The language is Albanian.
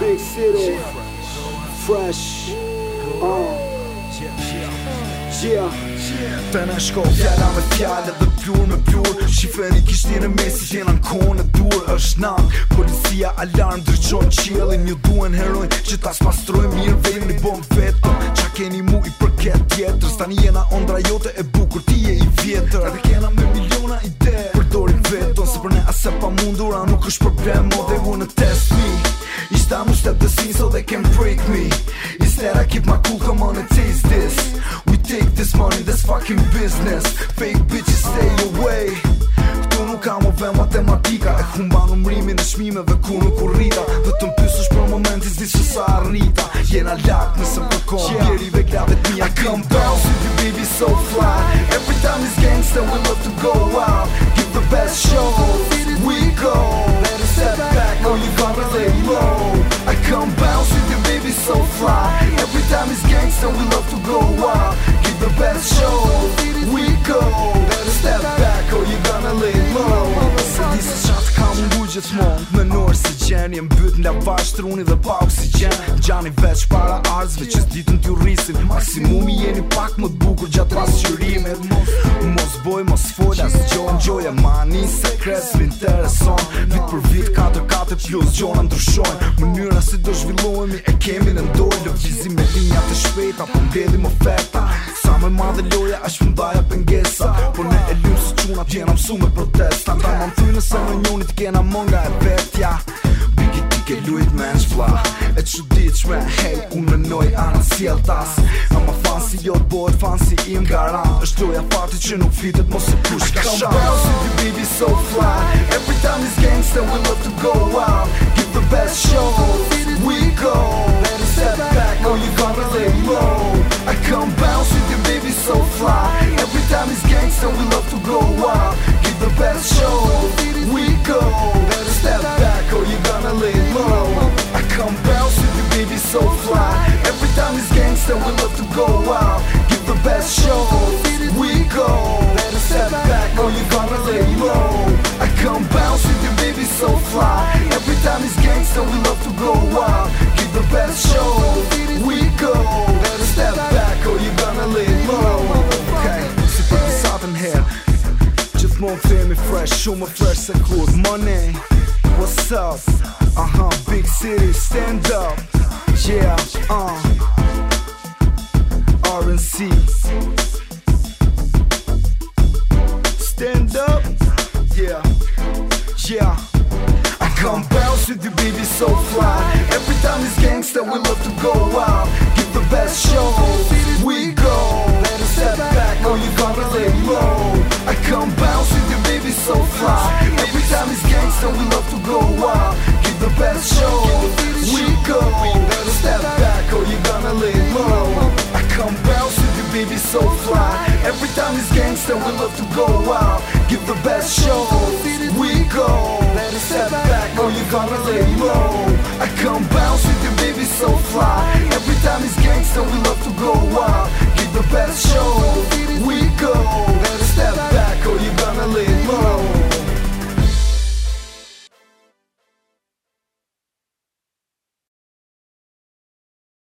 Big city, fresh, uh, yeah, yeah, yeah Të në shko fjalla me fjalla dhe pjur me pjur Shifreni kishti në mesi jena në kone dur është nang, policia alarm dryqon qjelin Një duen heroin që ta spastroj mirë vejmë një bom vetëm Qa keni mu i përket tjetër Sta një jena ondra jote e bukur ti je i vjetër se pa mundura nuk është problem O they wanna test me Ishta mu step the so they can break me Instead I keep my cool, come on and taste this We take this money, that's fucking business Fake bitches stay away Këtu nuk kam ove matematika E humba numrimi në shmime dhe ku nuk urrita Dhe të mpysush për momentin zdi që sa Jena lak në më kon Bjeri ve klavet mi a këm Bounce with you baby so fly Every time it's gangsta we love to go out so we love to go wild Give the best show, we go Better step back or you're gonna lay low Se di se kam ngu gjithë mund Në nërë se gjeni e mbyt në lavash truni dhe pa oksigen Gjani veç para arzve që s'ditën në t'ju risin Maksimumi jeni pak më t'bukur gjatë rasë qërimet Mos boj, mos fojda, se gjo Gjoja mani se kres me intereson Vit për vit 4-4 plus gjona ndryshojnë Mënyra si do zhvillohemi e kemi në ndoj Lëvgjizim me linja të shpejta për po mbedim oferta Sa me madhe loja është mundaja për ngesa Por ne e lymë së quna tjena mësu me protesta Ta më më thuj nëse në njonit kena më nga e vetja ki ti ke lujt me në shpla E që dit që me hej Unë në noj anë si e tas A më fanë si jo të bojt fanë si im garant është loja fati që nuk fitet mos e push ka I Come down city baby so fly Every time this gangsta we love to go out Give the best show time is gangsta, we love to go out Give the best show, we go Better step back or you're gonna lay low I come bounce with you, baby, so fly Every time it's gangsta, we love to go out Give the best show, we go Better step back or you're gonna lay low Okay, super put the southern here Just more family fresh, show my fresh, and cool money What's up? Uh huh, big city, stand up. Yeah, uh. yeah I come bounce with you, baby, so fly Every time it's gangsta, we love to go out Give the best show, we go Let us step back, or you gonna lay low I come bounce with you, baby, so fly Every time it's gangsta, we love to go out Give the best show, we go Let us step back, or you gonna lay low I come bounce with you, baby, so fly Every time it's gangsta, we love to go out Give the best show far as I know I come bouncing, the baby so fly